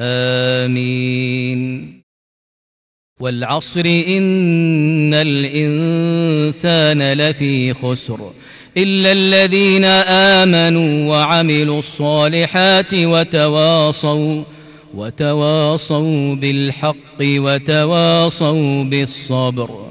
آمين. والعصر إن الإنسان لفي خسر إلا الذين آمنوا وعملوا الصالحات وتواصوا وتواصوا بالحق وتواصوا بالصبر.